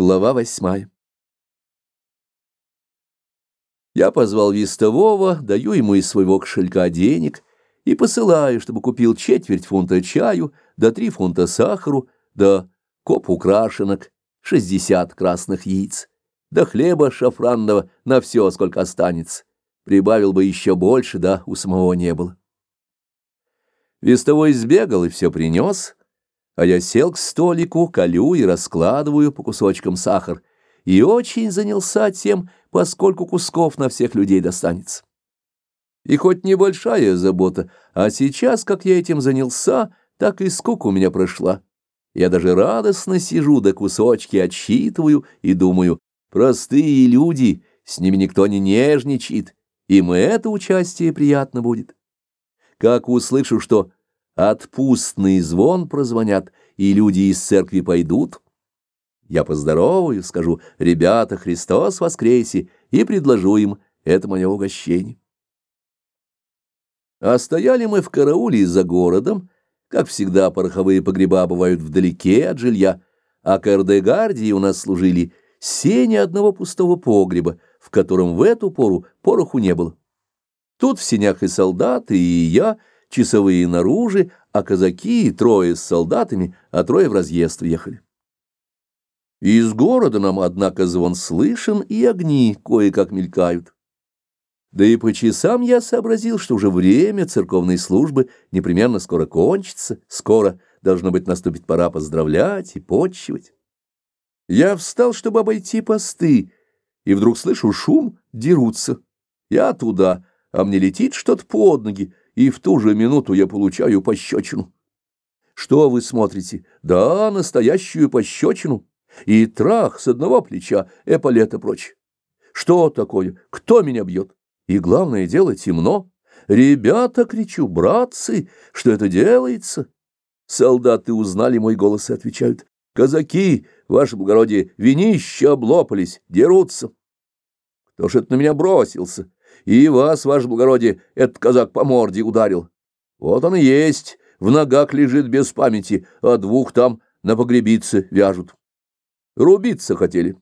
Глава восьмая. Я позвал вестового, даю ему из своего кошелька денег и посылаю, чтобы купил четверть фунта чаю, до три фунта сахару, до коп украшенок, шестьдесят красных яиц, до хлеба шафранного на все, сколько останется. Прибавил бы еще больше, да у самого не было. Вестовой сбегал и все принес, а я сел к столику, колю и раскладываю по кусочкам сахар, и очень занялся тем, поскольку кусков на всех людей достанется. И хоть небольшая забота, а сейчас, как я этим занялся, так и скука у меня прошла. Я даже радостно сижу, да кусочки отсчитываю и думаю, простые люди, с ними никто не нежничает, им это участие приятно будет как услышу, что отпустный звон прозвонят, и люди из церкви пойдут, я поздороваю, скажу «Ребята, Христос воскресе!» и предложу им это мое угощение. А стояли мы в карауле за городом, как всегда пороховые погреба бывают вдалеке от жилья, а кардегардии у нас служили сени одного пустого погреба, в котором в эту пору пороху не было. Тут в сенях и солдаты, и я, часовые наружи, а казаки трое с солдатами, а трое в разъезд въехали. Из города нам, однако, звон слышен, и огни кое-как мелькают. Да и по часам я сообразил, что уже время церковной службы непременно скоро кончится, скоро, должно быть, наступит пора поздравлять и почивать. Я встал, чтобы обойти посты, и вдруг слышу шум, дерутся. Я туда, а мне летит что-то под ноги, и в ту же минуту я получаю пощечину. Что вы смотрите? Да, настоящую пощечину. И трах с одного плеча, эполета прочь. Что такое? Кто меня бьет? И главное дело темно. Ребята, кричу, братцы, что это делается? Солдаты узнали мой голос и отвечают. Казаки, ваше благородие, винища облопались, дерутся. Кто ж это на меня бросился? И вас, ваше благородие, этот казак по морде ударил. Вот он и есть, в ногах лежит без памяти, а двух там на погребице вяжут. Рубиться хотели.